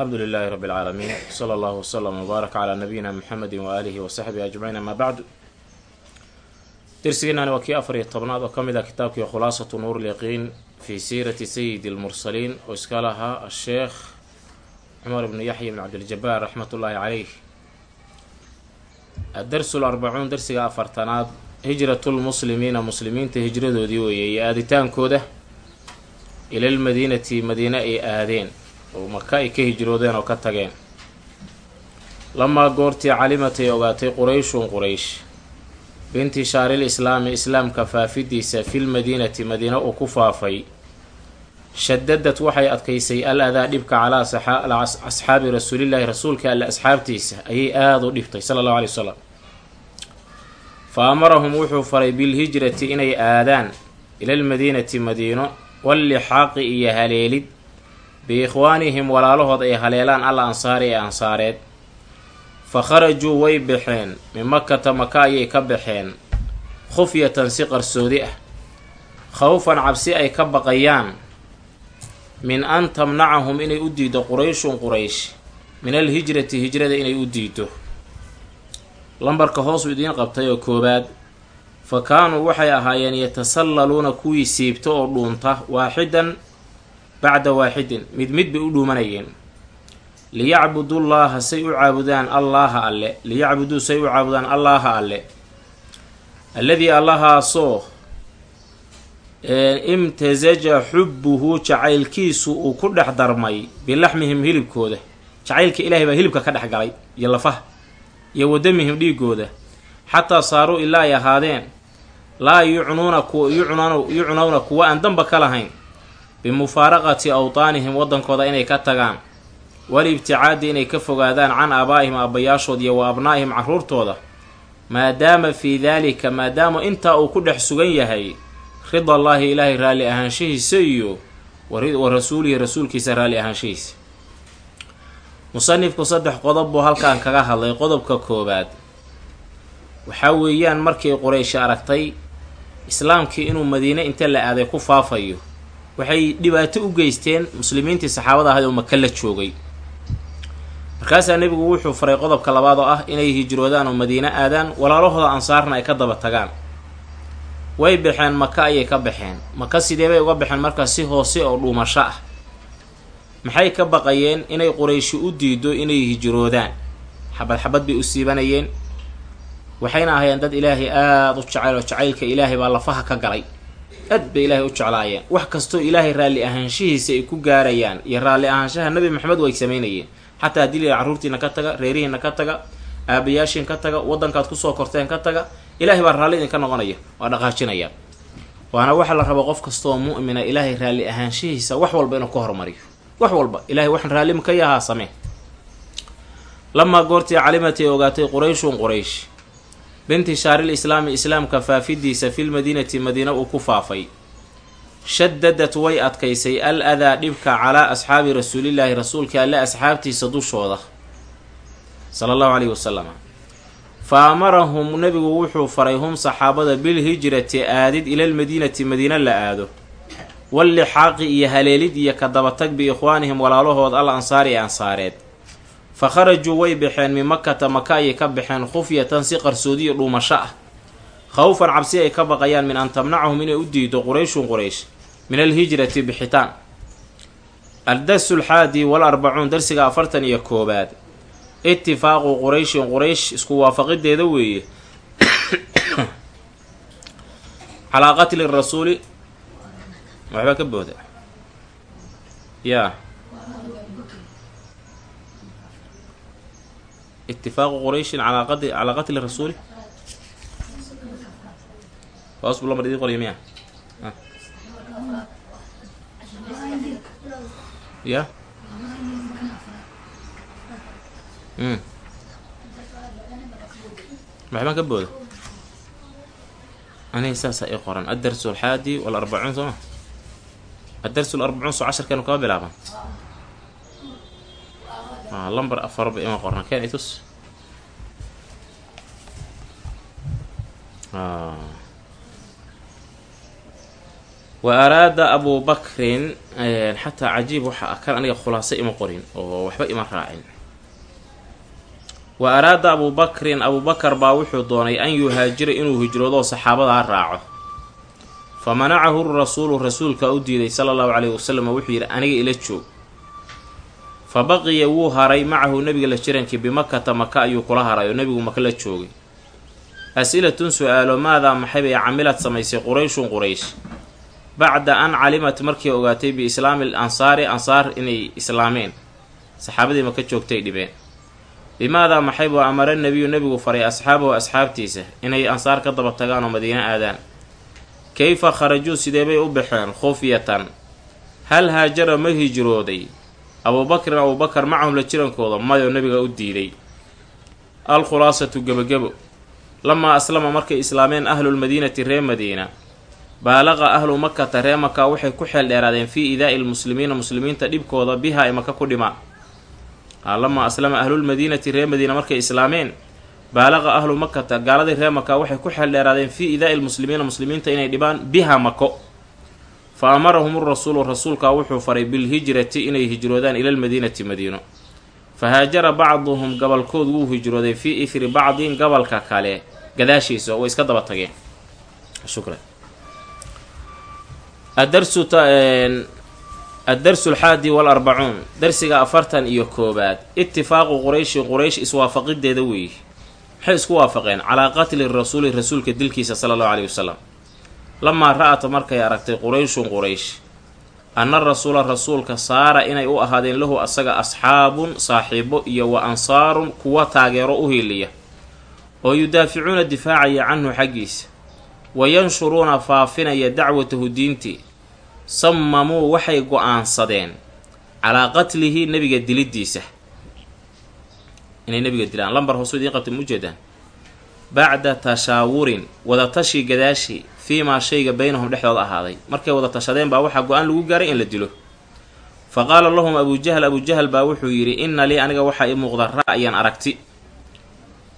alxamdu lilaahi rabi اlcaalamiin sala allahu wslama wbaarak calaa nabiyina muxamedi waaalihi wasaxbihi ajmaciin amaa bacdu dersigeenani waa kii afar iyo tobnaad oo ka mid ah kitaabkii khulaasatu nuur lyaqiin fii siirati sayidi اlmursaliin oo iska lahaa asheekh cumar ibnu yaxya bn cabdiljabaar raxmat ullaahi caleyh adarsu larbacuun darsiga afartanaad hijratulmuslimiina muslimiinta hijradoodii weeye iyo aaditaankooda ilalmadiinati madiine ay aadeen oo maka ay ka hijroodeen oo ka tageen. Lamaa goortii calimatay ogaatay qurayshun quraysh. Biintishaaril islaami islaamka faafidiisa filmadiinati madiine uu ku faafay. Shadadad waxay adkaysay al adaa dhibka calaa asxaabi rasuulillaahi rasuulka alle asxaabtiisa ayay aada u dhibtay sala allahu alay wasalam fa amarahum wuxuu faray bilhijrati inay aadaan ilalmadiinati madiino wallixaaqi iyo haleelid biikhwaanihim walaalahood ay haleelaan al ansaari ee ansaareed. Fa kharajuu way baxeen. Min makata maka ayay ka baxeen. Khufyatan si qarsoodi ah. Khawfan cabsi ay ka baqayaan. Min an tamnacahum inay u diido qurayshun quraysh. Min alhijrati hijrada inay u diido. Lambarka hoosuu idiin qabtay oo koowaad. Fa kaanuu waxay ahaayeen yatasallaluuna kuwii siibta oo dhuunta waaxidan bacda waaxidin mid mid bay u dhuumanayeen. Liyacbudullaaha say u caabudaan allaaha alle. Liyacbuduu say u caabudaan allaaha alle. Alladii allahaasoo imtasaja xubbuhu jacaylkiisu uu ku dhex darmay bilaxmihim hilibkooda. Jacaylka ilaahay baa hilibka ka dhex galay iyo lafaha iyo wadamihim dhiigooda xataa saaruu ilaa ay ahaadeen laa yucnuuna yucnawna kuwa aan danba ka lahayn bimufaaraqati awtaanihim waddankooda inay ka tagaan. Walibticaadi inay ka fogaadaan can aabaa'ihim aabbayaashood iyo wa abnaa'ihim carruurtooda maadaama fii daalika maadaama intaa uu ku dhex sugan yahay ridallaahi ilaahay raalli ahaanshahiisa iyo wa rasuulihi rasuulkiisa raalli ahaanshahiisa musanifku saddex qodob buu halkan kaga hadlay. Qodobka koowaad waxaa weeyaan markii quraysh aragtay islaamkii inuu madiine inta la aaday ku faafayo waxay dhibaato u geysteen muslimiintii saxaabada ahayd oo maka la joogay. Markaasaa nebigu wuxuu faray qodobka labaad oo ah inay hijroodaan oo madiine aadaan walaalahooda ansaarna ay ka daba tagaan. Way baxeen maka ayay ka baxeen. Maka sidee bay uga baxeen? Markaas si hoose oo dhuumasho ah. Maxay ka baqayeen inay qurayshi u diido inay hijroodaan? Xabad xabad bay u siibanayeen. Waxayna ahaayeen dad ilaahay aada u jecel oo jacaylka ilaahay baa lafaha ka galay aad bay ilaahay u jeclaayeen. Wax kastoo ilaahay raalli ahaanshihiisa ay ku gaarayaan iyo raalli ahaanshaha nabi maxamed way samaynayeen xataa haddii la carruurtiina ka taga reerihiina ka taga aabayaashiin ka taga waddankaad ku soo korteen ka taga ilaahay baa raalli idinka noqonaya waa dhaqaajinaya. Waana waxa la rabo qof kastaoo mu'mina ilaahay raalli ahaanshihiisa wax walba inuu ka hormariyo wax walba ilahay waxaan raalli ka yahaa samee. Lamaa goortii calimatay ogaatay qurayshun quraysh biintishaaril islaami islaamka faafidiisa filmadiinati madiine uu ku faafay. Shadadad way adkaysay al adaa dhibka calaa asxaabi rasuulillaahi rasuulka alle asxaabtiisa dushooda. Sala allahu caleyhi wasalam fa amarahum nebigu wuxuu faray hum saxaabada bilhijrati aadid ilalmadiinati madiine la aado. Wallixaaqi iyo haleelid iyo ka dabatag biikhwaanihim walaalahood al ansaari ee ansaareed fa kharajuu way baxeen min makata maka ayay ka baxeen khufyatan si qarsoodiyo dhuumasho ah. Khawfan cabsi ay ka baqayaan min an tamnacahum inay u diido qurayshun quraysh min alhijrati bixitaan. Aldarsu lxaadi wal arbacuun darsiga afartan iyo koobaad. Itifaaqu qurayshin quraysh isku waafaqideeda weeye. Calaa qatli rasuuli waxbaa ka booda. Yaa itifaaqu qurayshin calaa qatli rasuuli hoos buu lamar idii qorya miya ya maxbaan ka booda aniga saasa i qoran addarsu alxaadi walarbacuun soo ma addarsu larbacuun soo casharkeenu kama bilaaban lamber afarba ima qorna. Keen itus? Wa araada abuu bakrin xataa cajiib waxa kan aniga khulaaso ima qorin oo waxba ima raacin. Wa araada abuu bakrin abuubakar baa wuxuu doonay an yuhaajira inuu hijroodoo saxaabadaa raaco. Fa manacahu rasuulu rasuulka u diiday sala allahu caleyhi wasalam oo wuxuu yidhi aniga ila joog fa baqiya wuu haray macahu nebiga la jirankii bimakata maka ayuu kula haray oo nebigu maka la joogay. As-ilatun su'aalo maadaa maxay bay camilad samaysay qurayshun quraysh? Bacda an calimat markii ogaatay biislaami l ansaari ansaar inay islaameen. Saxaabadii maka joogtay dhibeen. Bimaadaa maxay buu amara nebiyu nebigu faray asxaabahu asxaabtiisa inay ansaar ka daba tagaan oo madiino aadaan? Kayfa kharajuu sidee bay u baxeen khufyatan? Hal haajara ma hijrooday abuubakrin abuubakar macahum la jirankooda mayoo nebiga u diiday. Al khulaasatu gebagebo lamaa aslama markay islaameen ahlulmadiinati ree madiina. Baalaqa ahlu makata ree maka waxay ku xeel dheeraadeen fii idaa'i lmuslimiina muslimiinta dhibkooda biha ay maka ku dhimaan lamaa aslama ahlulmadiinati ree madiina markay islaameen baalaqa ahlu makata gaaladii ree maka waxay ku xeel dheeraadeen fii idaa'i lmuslimiina muslimiinta inay dhibaan biha mako fa amarahum rasuulu rasuulkaa wuxuu faray bilhijrati inay hijroodaan ila lmadiinati madiino fa haajara bacduhum gabalkood wuu hijrooday fii ithri bacdin gabalka kale gadaashiisa way iska daba tageen adarsu addarsu alxaadi walarbacuun darsiga afartan iyo koobaad itifaaqu qurayshin quraysh iswaafaqideeda weeye maxay isku waafaqeen calaa qatli rasuuli rasuulka dilkiisa sala allahu caleyhi wasalam lamaa ra'at markay aragtay qurayshun quraysh anna rasuula rasuulka saara inay u ahaadeen lahu asaga asxaabun saaxiibo iyo wa ansaarun kuwa taageero u hiiliya oo yudaaficuuna difaacaya canhu xaggiisa wa yanshuruuna faafinaya dacwatahu diintii sammamuu waxay go'aansadeen calaa qatlihi nebiga dilidiisa inay nebiga dilaan lambar hoosu idiin qabta ma ujeedaan bacda tashaawurin wadatashi gadaashi fii maa shayga baynahum dhexdooda ahaaday. Markay wada tashadeen baa waxaa go'aan lagu gaaray in la dilo. Fa qaala lahum abujahl abujahal baa wuxuu yidhi inna lii aniga waxaa ii muuqda ra'yan aragti.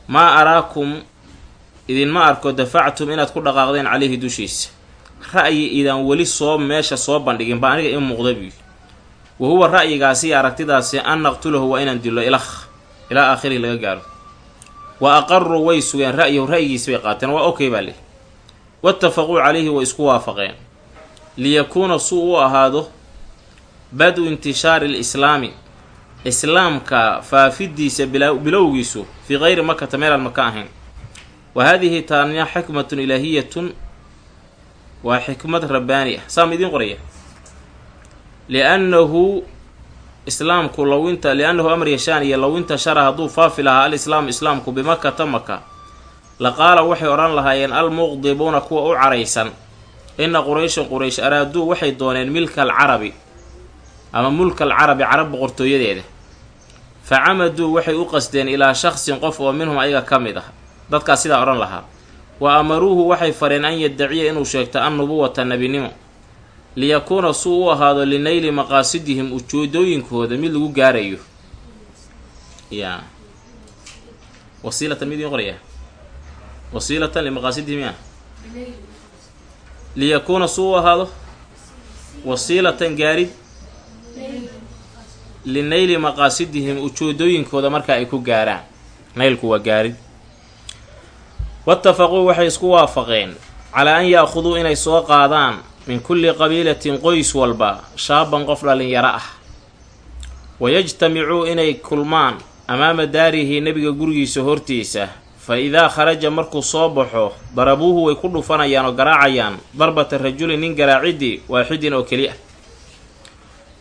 Maa araakum idinma arko dafactum inaad ku dhaqaaqdeen caleyhi dushiisa. Ra'yi idaan weli soo meesha soo bandhigin baa aniga ii muuqda buy wa huwa ra'yigaasi aragtidaasi an naqtulahu waa inaan dilo ilakh ilaa aakhirihi laga gaaro. Wa aqaruu way sugeen ra'yahu ra'yigiis bay qaateen waa okay baa leh waatafaquu calayhi way isku waafaqeen liyakuuna suu u ahaado bad-u intishaari lislaami islaamka faafidiisa bilowgiisu fii kayri makata meelaan maka ahayn wa haadihi taanya xikmatun ilaahiyatun waa xikmad rabbaani ah saama idiin qoraya liannahu islaamku lowinta liannahu amar yashaan iyo low intashara hadduu faafi lahaa alislaamu islaamku bimakata maka laqaala waxay odhan lahaayeen almuqdibuuna kuwa u caraysan. Inna qurayshan quraysh araaduu waxay dooneen milka alcarabi ama mulka alcarabi carab boqortooyadeeda. Fa camaduu waxay u qasdeen ilaa shaksin qof oo minhum ayaga ka mid ah. Dadkaas sidaa odhan lahaa. Wa amaruuhu waxay fareen an yaddaciya inuu sheegto annubuwata nebinimo liyakuuna suu u ahaado linayli maqaasidihim ujeedooyinkooda mid lagu gaarayo. Ya wasiilatan mid iin qoraya wasiilatan limaqaasidihim ya liyakuuna suu ahaado wasiilatan gaarid linayli maqaasidihim ujeedooyinkooda marka ay ku gaaraan naylku waa gaarid waatafaquu waxay isku waafaqeen calaa an yaakhuduu inay soo qaadaan min kulli qabiilatin qoys walba shaaban qof dhallinyaro ah wayajtamicuu inay kulmaan amaama daarihi nebiga gurigiisa hortiisa fa idaa kharaja markuu soo baxo darabuuhu way ku dhufanayaan oo garaacayaan. Darbata rajulin nin garaacidii waaxidin oo keli ah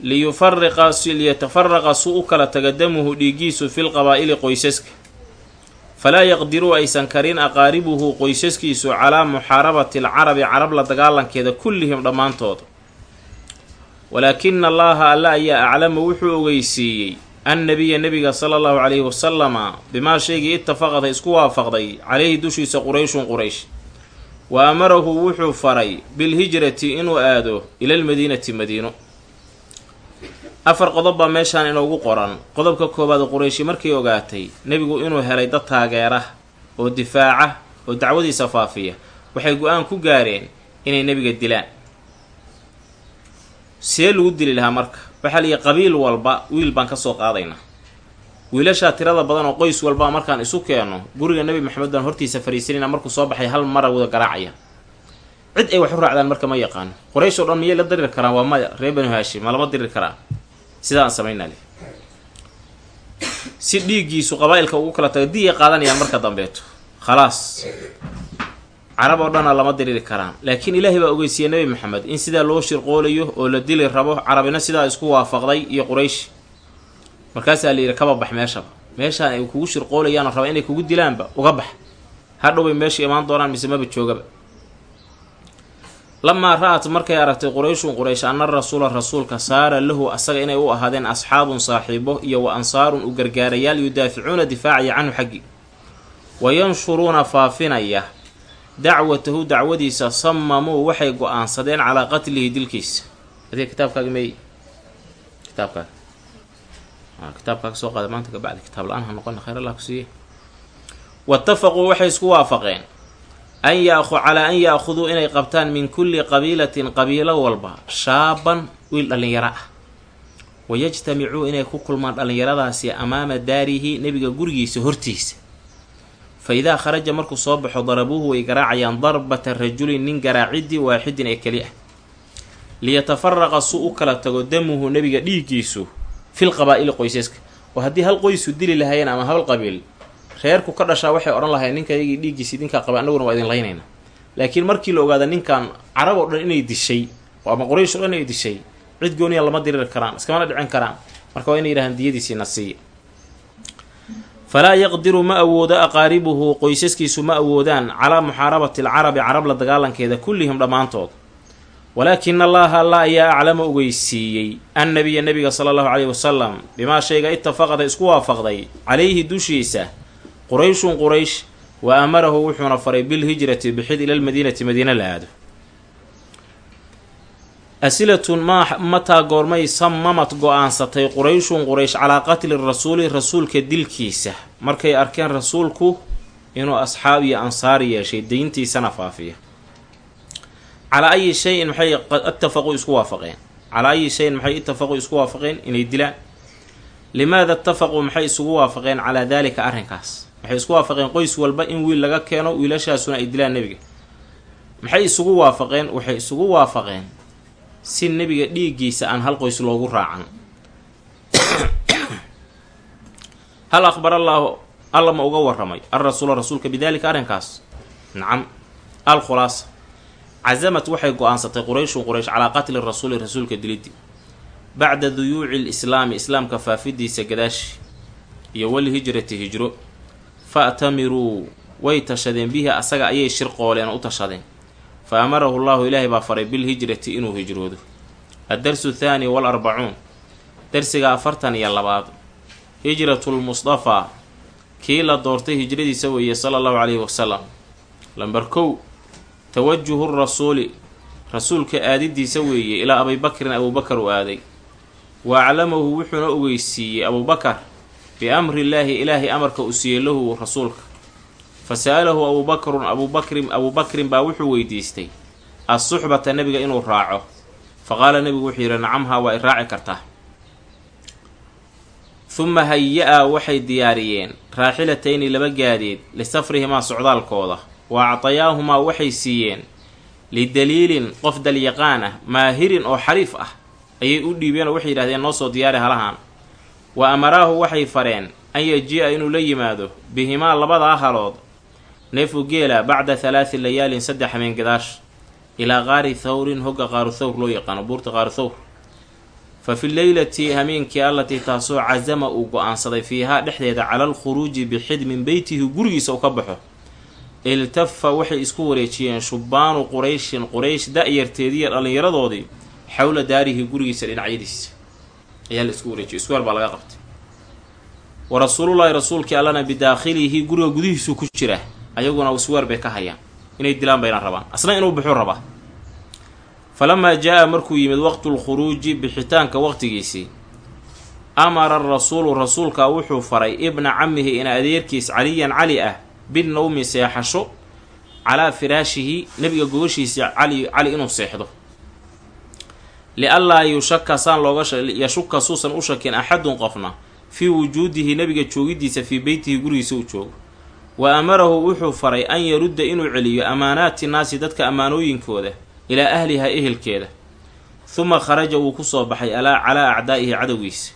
liyufariqa liyatafaraqa su u kala taga damuhu dhiiggiisu fil qabaa'ili qoysaska. Falaa yaqdiruu aysan karin aqaaribuhu qoysaskiisu calaa muxaarabati alcarabi carab la dagaalankeeda kullihim dhammaantood. Walaakina allaaha alla ayaa aclama wuxuu ogeysiiyey annabiya nebiga sala allahu calayhi wasalama bimaa shaygii itafaqada isku waafaqday calayhi dushiisa qurayshun quraysh wa amarahu wuxuu faray bilhijrati inuu aado ilalmadiinati madiino afar qodob baa meeshaan inoogu qoran qodobka koowaad qurayshi markay ogaatay nebigu inuu helay dad taageera oo difaaca oo dacwadiisa faafiya waxay go'aan ku gaareen inay nebiga dilaan see lagu dili lahaa marka waxaa layihi qabiil walba wiil baan ka soo qaadaynaa wiilashaa tirada badan oo qoys walba markaan isu keeno guriga nebi maxamed baan hortiisa fariisanayna markuu soo baxay hal mara wada garaacaya. Cid ay wax u raacdaan marka ma yaqaano qoraysh oo dhan miyay la diriri karaan? Waa maya. Reer banu haashim ma lama diriri karaa sidaa aan samaynaa le si dhiiggiisu qabaa-ilka ugu kala tago diyay qaadanayaan marka dambeeto. Khalaas carab oo dhana lama diriri karaan. Laakiin ilaahay baa ogeysiiyey nebi maxamed in sidaa loo shirqoolayo oo la dili rabo carabina sidaa isku waafaqday iyo quraysh. Markaasaa la yidhi kaba bax meeshaba meeshaan ay kugu shirqoolayaan raba inay kugu dilaanba uga bax. Hadhowbay meesha imaan doonaan mise maba joogaba lamaa ra'at markay aragtay qurayshun quraysh ana rasuula rasuulka saara lahu asaga inay u ahaadeen asxaabun saaxiibo iyo wa ansaarun u gargaarayaal yudaaficuuna difaacaya canhu xaggi. Wa yanshuruuna faafinaya dacwatahu dacwadiisa samamuu waxay go'aansadeen calaa qatlihi dilkiisa. Adiga kitaabkaaga meey kitaabkaaga. Kitaabkaaga soo qaada maanta kabacdi kitaab la'aan ha noqona khayr allah ku siiye waatafaquu waxay isku waafaqeen. An yaau calaa an yaakuduu inay qabtaan min kulli qabiilatin qabiilo walba shaaban wiil dhallinyaro ah. Wayajtamicuu inay ku kulmaan dhallinyaradaasi amaama daarihi nebiga gurigiisa hortiisa fa idaa kharaja markuu soo baxo darabuuhu way garaacayaan darbata rajulin nin garaacidii waaxidin ee keli ah liyatafaraqa su u kala tago damuhu nebiga dhiiggiisu fil qabaa-ili qoysaska oo haddii hal qoysu dili lahaayeen ama hal qabiil reerku ka dhashaa waxay odhan lahayn ninka yagii dhiiggiisii ninkaa qaba annaguna waa idin laynayna laakiin markii la ogaada ninkan carab oo dhan inay dishay ama quraysh oo dhan inay dishay cid gooniya lama diriri karaan iskamana dhicin karaan marka waa inay yidhahaan diyadiisiina siiya falaa yaqdiru ma awoodo aqaaribuhu qoysaskiisu ma awoodaan calaa muxaarabati alcarabi carab la dagaalankeeda kullihim dhammaantood. Walaakina allaha alla ayaa aclama ogeysiiyey annabiya nebiga sala allahu caleyhi wasalam bimaa shayga itafaqada isku waafaqday calayhi dushiisa. Qurayshun quraysh wa amarahu wuxuuna faray bilhijrati bixid ila lmadiinati madiina la aado asilatun ma mataa goormay samamad go'aansatay qurayshun quraysh calaa qatli rasuuli rasuulka dilkiisa. Markay arkeen rasuulku inuu asxaab iyo ansaar yeeshay dayntiisana faafiya. Calaa ayi shayin maxay itafaquu isku waafaqeen. Calaa ayi shayin maxay itafaquu isku waafaqeen? Inay dilaan. Limaada itafaquu maxay isugu waafaqeen? Calaa daalika arrinkaas. Waxay isku waafaqeen? Qoys walba in wiil laga keeno wiilashaasuna ay dilaan nebiga. Maxay isugu waafaqeen? Waxay isugu waafaqeen si nebiga dhiiggiisa aan hal qoys loogu raacan hal aqbar allaahu alla ma uga waramay alrasuula rasuulka bidaalika arrinkaas? Nacam. Al khulaasa casamad waxay go'aansatay qurayshun quraysh calaa qatli rasuuli rasuulka diliddi bacda duyuuci lislaami islaamka faafidiisa gadaashi iyo walhijrati hijro. Fa'tamiruu way tashadeen bihi asaga ayay shirqooleen oo u tashadeen fa amarahu llahu ilaahay baa faray bilhijrati inuu hijroodo addarsu thaani walarbacuun darsiga afartan iyo labaad hijratulmustafaa kii la doortay hijradiisa weeye sala allahu caleyhi wasalam lamber kow tawajuhu rasuuli rasuulka aadidiisa weeye ilaa abibakrin abuubakar u aaday wa aclamahu wuxuuna ogeysiiyey abuubakar biamri illaahi ilaahay amarka uu siiyey lahu rasuulka fa sa'alahu abuubakrun abuubakrin abuubakrin baa wuxuu weydiistay assuxbata nebiga inuu raaco? Fa qaala nebigu wuxuu yidhi nacamhaa waa i raaci kartaa. Huma haya-a waxay diyaariyeen. Raaxilatayni laba gaadiid lisafrihimaa socdaalkooda. Wa actayaahumaa waxay siiyeen. Lidaliilin qof dalyaqaan ah maahirin oo xariif ah. Ayay u dhiibeen oo waxay yidhahdeen noo soo diyaari halahaan. Wa amaraahu waxay fareen. An yaji-a inuu la yimaado. Bihimaa labadaa halood neefu geela bacda halaati layaalin saddex habeen gadaash ilaa qaari thawrin hogga qaaru thawr loo yaqaano buurta qaaru thawr. Fa fi leylati hameenkii allatii taasoo casama uu go'aansaday fiihaa dhexdeeda cala alkhuruuji bixidmin beytihi gurigiisa uu ka baxo. Iltafa waxay isku wareejiyeen shubbaanu qurayshin quraysh da-yarteediiyo dhallinyaradoodii xowla daarihi gurigiisa dhinacyadiisa. Ayaa la isku wareejiyay isweer baa laga qabtay. Wa rasuulullaahi rasuulkii allana bidaakhilihi guriga gudihiisuu ku jira ayaguna isweer bay ka hayaan. Inay dilaan bayna rabaan. Asna inuu bixuu rabaa. Falamaa jaa-a markuu yimid waqtulkhuruuji bixitaanka waqtigiisii amara arasuulu rasuulka wuxuu faray ibna camihi in adeerkiis caliyan cali ah binawmi seexasho calaa firaashihi nebiga gogashiisa cali cali inuu seexdo. Lianlaa yushaka saan looga yashuka suusan u shakin axadun qofna fii wujuudihi nebiga joogidiisa fii beytihi gurigiisa u joogo wa amarahu wuxuu faray an yarudda inuu celiyo amaanaati naasi dadka ammaanooyinkooda ilaa ahliha ehelkeeda. Huma kharaja wuu ku soo baxay alaa calaa acdaa'ihi cadowgiisa.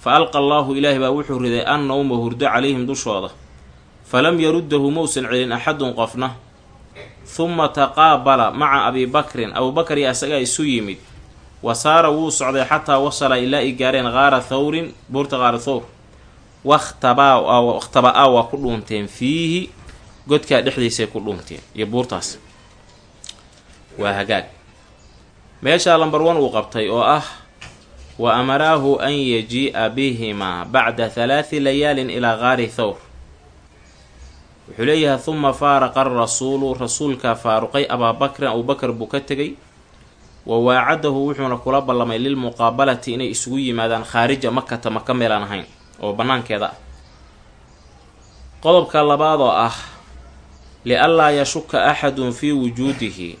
Fa alqa allaahu ilaahi baa wuxuu riday an nowma hurdo calayhim dushooda. Falam yaruddahu mousan celin axadun qofna. Huma taqaabala maca abi bakrin. Abubakar iyo asagaa isu yimid. Wa saara wuu socday xataa wasala ilaa ay gaareen qaara thawrin buurta qaara thawr wakhtaba-a waa ku dhuunteen fiihi godkaa dhexdiisay ku dhuunteen iyo buurtaas waa hagaag meeshaa lambar one uu qabtay oo ah wa amaraahu an yajii'a bihimaa bacda halaati layaalin ilaa qaari thawr wuxuu leeyahay huma faaraqa arasuulu rasuulkaa faaruqay abaabakrin abubakar buu ka tegay wa waacadahu wuxuuna kula ballamay lilmuqaabalati inay isugu yimaadaan khaarija makata maka meelaan ahayn oo bannaankeeda. Ah qodobka labaad oo ah lianlaa yashuka axadun fii wujuudihi.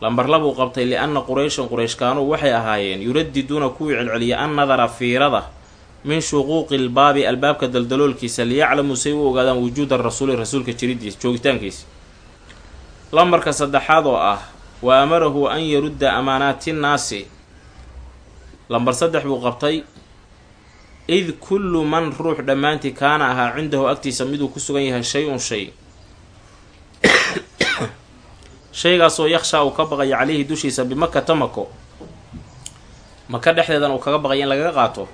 Lambar labuu qabtay lianna qurayshan qurayshkaanuu waxay ahaayeen yuradiduuna kuwii celceliya an nadara fiirada min shuquuqi lbaabi albaabka daldaloolkiisa liyaclamuu say u ogaadaan wujuuda rasuuli rasuulka jiridiisa joogitaankiisa. Lambarka saddexaad oo ah wa amarahu an yarudda amaanaati nnaasi. Lambar saddex buu qabtay id kullu man ruux dhammaantii kaana ahaa cindahu agtiisa miduu ku sugan yahay shay-un shay shaygaasoo yakshaa uu ka baqaya caleyhi dushiisa bimakata mako maka dhexdeedan uu kaga baqaya in lagaga qaato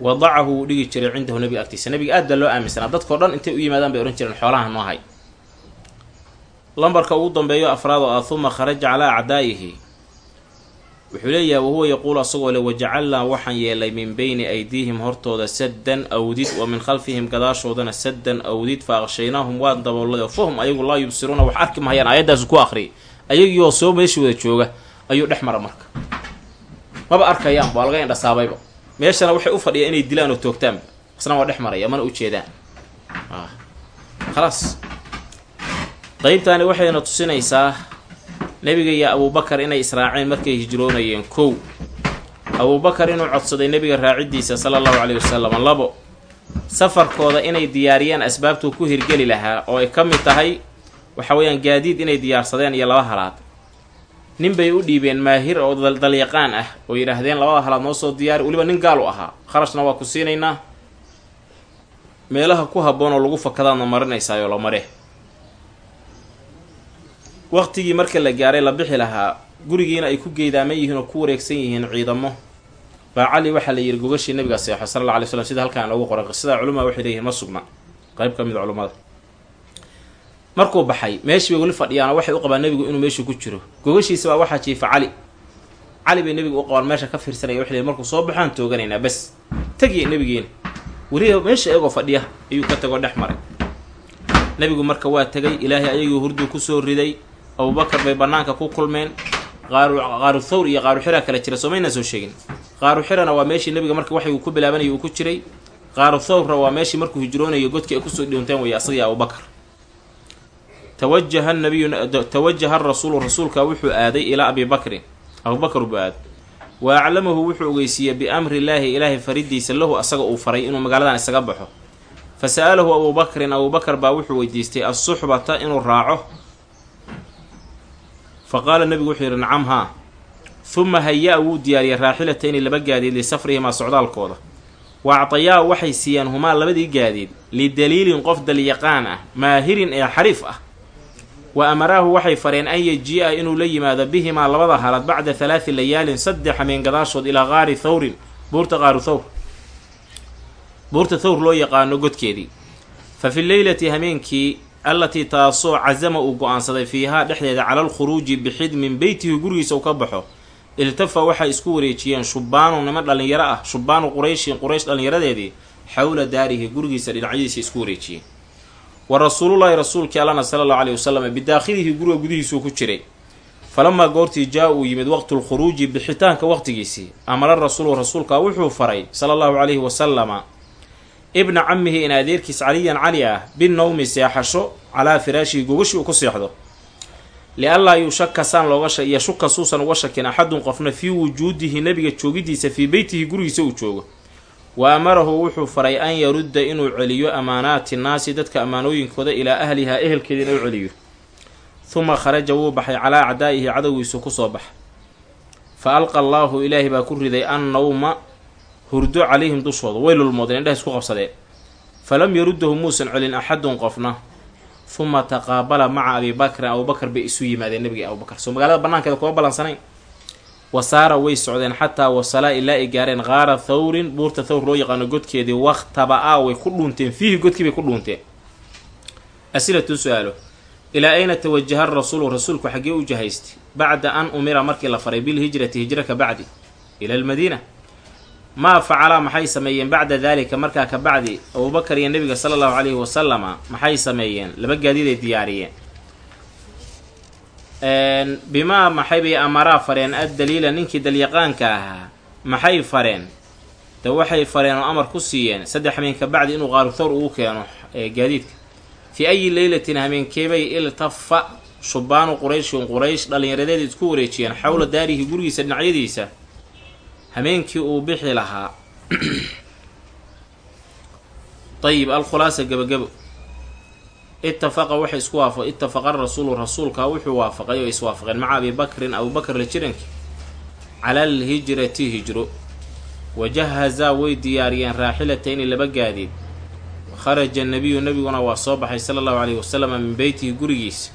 wadacahu wuu dhigi jiray cindahu nebiga agtiisa nebiga aad baa loo aaminsanaa dadkao dhan intay u yimaadaan bay odhan jireen xoolaha noo hay lambarka ugu dambeeyo afraad oo ah huma kharaja calaa acdaa'ihi wuxuu leeyahay wahuwa yaquulu asagoo le wajacalnaa waxaan yeelay min beyni aydiihim hortooda saddan awdid wa min khalfihim gadaashoodana saddan awdid fa aqshaynaahum waan daboolay fahum ayagu laa yubsiruuna wax arki mahayaan aayaddaas ku akhriyay ayagiioo soo meeshii wada jooga ayuu dhex mara marka. Maba arkayaan waa laga indhasaabayba meeshana waxay u fadhiyaan inay dilaan oo toogtaanba isna waa dhex maraya mana ujeedaan khalaas qeybtaani waxayna tusinaysaa nebiga iyo abuubakar inay israaceen markay hijroonayeen kow. Abuubakar inuu codsaday nebiga raaciddiisa sala allahu caleyhi wasalam labo. Safarkooda inay diyaariyaan asbaabtuu ku hirgeli lahaa oo ay ka mid tahay waxa weeyaan gaadiid inay diyaarsadeen iyo laba halaad. Nin bay u dhiibeen maahir oo dalyaqaan ah oo yidhaahdeen labada halaad noo soo diyaari weliba nin gaal u ahaa. Kharashna waa ku siinaynaa. Meelaha ku habboon oo lagu fakadaadna marinaysaayoo la mare waqtigii marka la gaaray la bixi lahaa gurigiina ay ku geydaaman yihiin oo ku wareegsan yihiin ciidamo. Baa cali waxaa la yidhi gogashii nabiga seexo sala alla alay slam sida halkaan noogu qoran qisada culumaa waxay leeyihiin ma sugna. Qayb ka mid a culummada markuu baxay meeshii bay weli fadhiyaanoo waxay u qabaan nebigu inuu meeshii ku jiro. Gogashiisa baa waxaa jiifa cali. Cali bay nebigu u qabaan meesha ka fiirsanaya waxay leeyiin markuu soo baxaan tooganaynaa bes tegiya nebigeena weliba meesha iyagoo fadhiya ayuu ka tagoo dhex maray. Nebigu marka waa tegay ilaahay ayagii hurduu ku soo riday abubakar bay bannaanka ku kulmeen. Qaaru thawr iyo qaaru xira kala jira soomaynaa soo sheegin. Qaaru xirana waa meeshii nebiga marka waxay ku bilaabanayay uu ku jiray. Qaaru thawrna waa meeshii markuu hijroonayo godkii ay ku soo dhiunteen waya asagii abubakar. Tawajaha nabiyu tawajaha rasuulu rasuulka wuxuu aaday ilaa abi bakrin. Abubakar buu aaday. Wa aclamahu wuxuu ogeysiiyey biamri illaahi ilaahay faridiisa lahu asaga uu faray inuu magaaladan isaga baxo. Fa sa'alahu abubakrin abubakar baa wuxuu weydiistay assuxbata inuu raaco fa qaala nebigu wuxuu yidhi nacam haa. Huma haya-a wuu diyaariyey raaxilatayni laba gaadiid lisafrihimaa socdaalkooda. Wa actayaa waxay siiyeen humaa labadii gaadiid lidaliilin qof dalyaqaan ah maahirin ee xariif ah. Wa amaraahu waxay fareen an yaji-a inuu la yimaado bihimaa labada halad bacda halaati layaalin saddex hameen gadaashood ilaa qaari thawrin buurta qaaru thawr. Buurta thawr loo yaqaano godkeedii. Fa fi leylati hameenkii allatii taasoo casama uu go'aansaday fiihaa dhexdeeda cala alkhuruuji bixid min beytihi gurigiisa uu ka baxo iltafa waxay isku wareejiyeen shubbaanu niman dhallinyaro ah shubbaanu qurayshin quraysh dhallinyaradeedii xowla daarihi gurigiisa dhinacyadiisa isku wareejiyeen. Wa rasuulullaahi rasuulkii allana sala allahu aleyhi wasalam bidaakhilihi guriga gudihiisuu ku jiray. Falamaa goortii jaa uu yimid waqtulkhuruuji bixitaanka waqtigiisii amara rasuulu rasuulka wuxuu faray sala allahu calayhi wasalama ibna camihi in adeerkiis caliyan cali ah binowmi seexasho calaa firaashihi gogashii uu ku seexdo. Lianlaa yushaka saan looga yashuka suusan uga shakin axadun qofna fii wujuudihi nebiga joogidiisa fii beytihi gurigiisa uu joogo. Wa amarahu wuxuu faray an yarudda inuu celiyo amaanaati naasi dadka ammaanooyinkooda ilaa ahlihaa ehelkeeda inuu celiyo. Huma kharaja wuu baxay calaa acdaa'ihi cadowgiisu ku soo baxa fa alqa allaahu ilaahi baa ku riday an nawma hurdo calayhim dushooda way lulmoodeen indhaha isku qabsadeen falam yaruddahu muusan celin axadun qofna. Huma taqaabala maca abi bakrin abubakar bay isu yimaadeen nebigii abubakar soo magaalada bannaankeeda kuma ballansanayn wasaara way socdeen xataa wasalaa ilaa ay gaareen qaara thawrin buurta thawr loo yaqaano godkeedii wakhtaba-aa way ku dhuunteen fiihi godkii bay ku dhuunteen. Asilatun su'aalo. Ilaa ayna tawajaha rasuulu rasuulku xaggee u jahaystay bacda an umira markii la faray bilhijrati hijra ka bacdi ila almadiina maa facalaa maxay sameeyeen bacda daalika? Markaa ka bacdi abubakar iyo nebiga sala allahu calayhi wasalama maxay sameeyeen? Laba gaadiiday diyaariyeen. Bimaa maxay bay amaraa fareen? Addaliila ninkii dalyaqaanka ahaa maxay fareen? De waxay fareen oo amar ku siiyeen saddex habeen ka bacdi inuu qaaruthawr ugu keeno gaadiidka. Fii ayi leylatin habeenkeebay iltafa shubaanu qurayshin quraysh dhallinyaradeeda isku wareejiyeen xowla daarihi gurigiisa dhinacyadiisa hameenkii uu bixi lahaa. Ayib alkhulaasa gebagabo ittafaqa waxay isku waafa ittafaqa rasuulu rasuulka wuxuu waafaqay oo iswaafaqeen maca abi bakrin abubakr la jiranki. Cala alhijrati hijro wajahazaa way diyaariyeen raaxilatayni laba gaadiid. Kharaja nabiyu nebiguna waa soo baxay sala allahu caleyhi wasalama min beytihi gurigiisa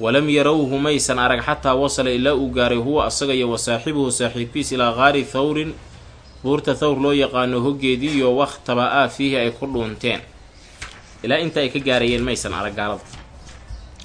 walam yarawhu maysan arag xataa wasala ilaa uu gaaray huwa asaga iyo wa saaxibuhu saaxiibkiis ilaa qaari thawrin buurta thawr loo yaqaano hoggeediiyo wakhtaba-aa fiihi ay ku dhuunteen. Ilaa inta ay ka gaarayeen maysan arag gaalada